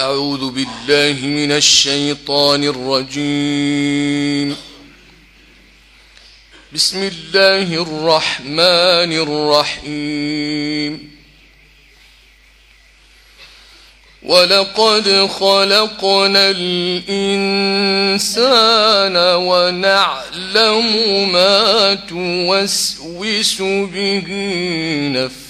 أعوذ بالله من الشيطان الرجيم. بسم الله الرحمن الرحيم. ولقد خلقنا الإنسان ونعلم ما توسوس به نفسه.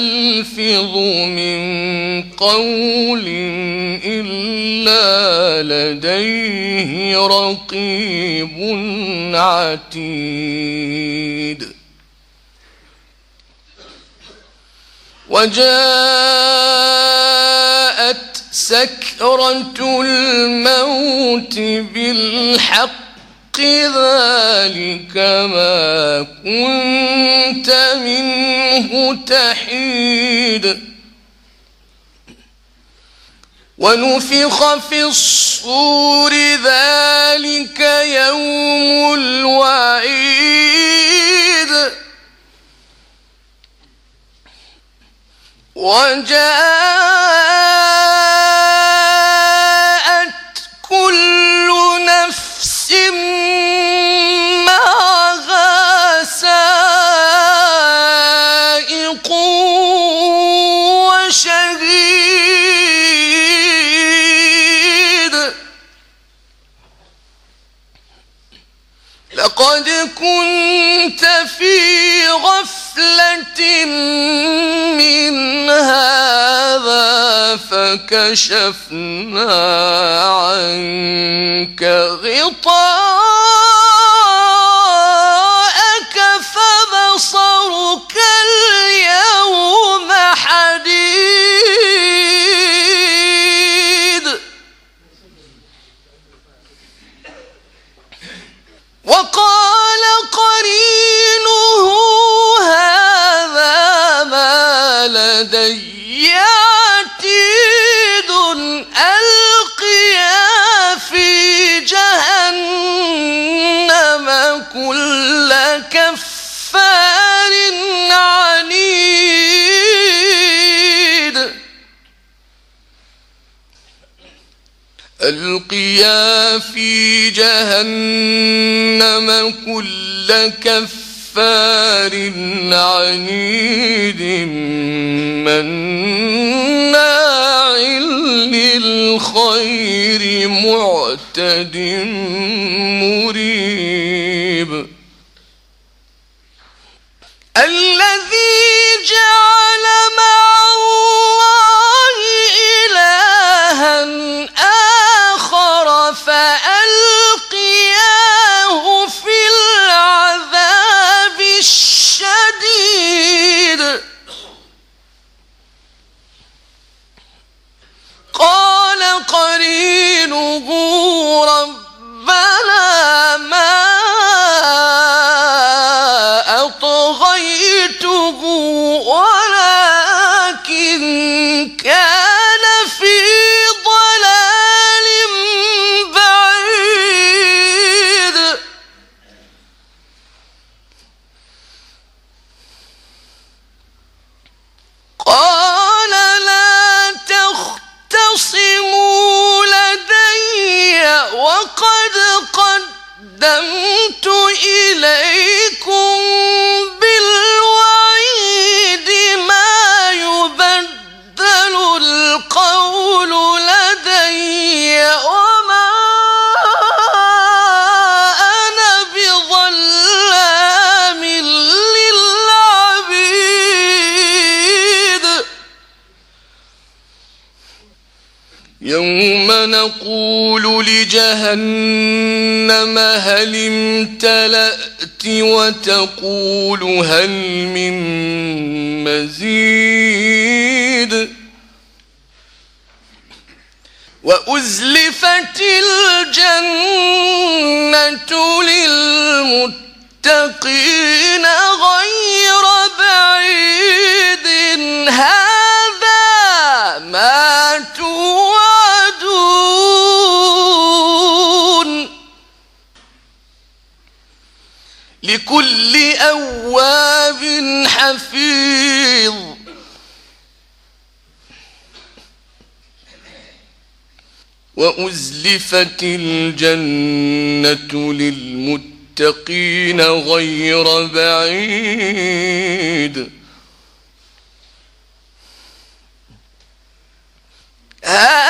يلفظ من قول إلا لديه رقيب عتيد وجاءت سكرة الموت بالحق ذلك ما كنت منه تحيد. ونفخ في الصور ذلك يوم الوعيد. وجاء شهيد لقد كنت في غفلة من هذا فكشفنا عنك غطاء القيا في جهنم كل كفار عنيد مناع للخير معتد مريد. قدمت إليكم بالوعيد ما يبدل القول لدي وما أنا بظلام للعبيد. يوم نقول لجهنم هل امتلأت وتقول هل من مزيد؟ وأزلفت الجنة للمتقين غير وأزلفت الجنة للمتقين غير بعيد. هذا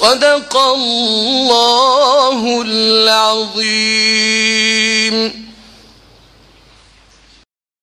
صدق الله العظيم.